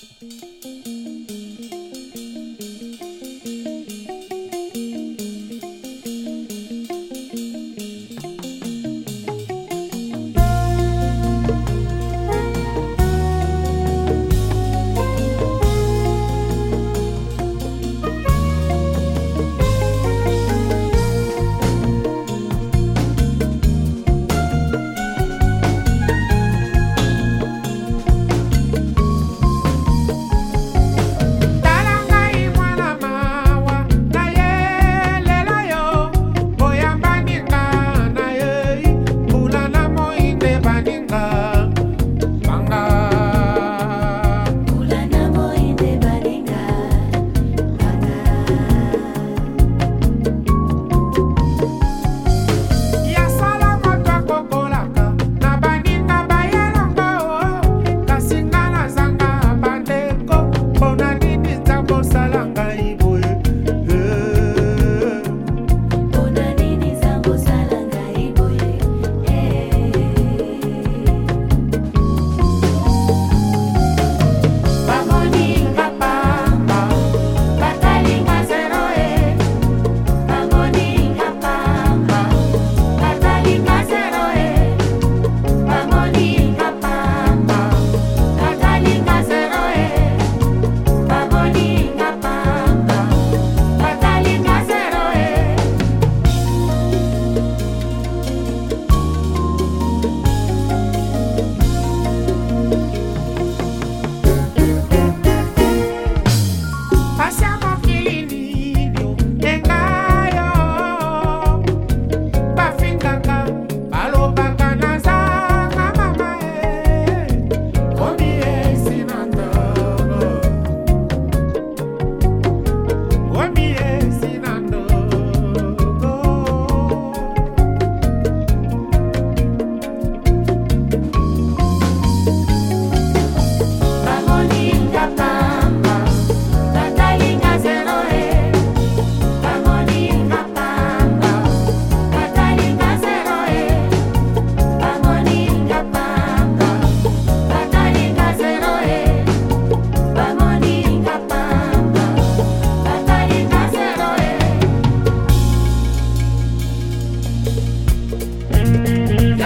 Música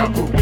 Yahoo!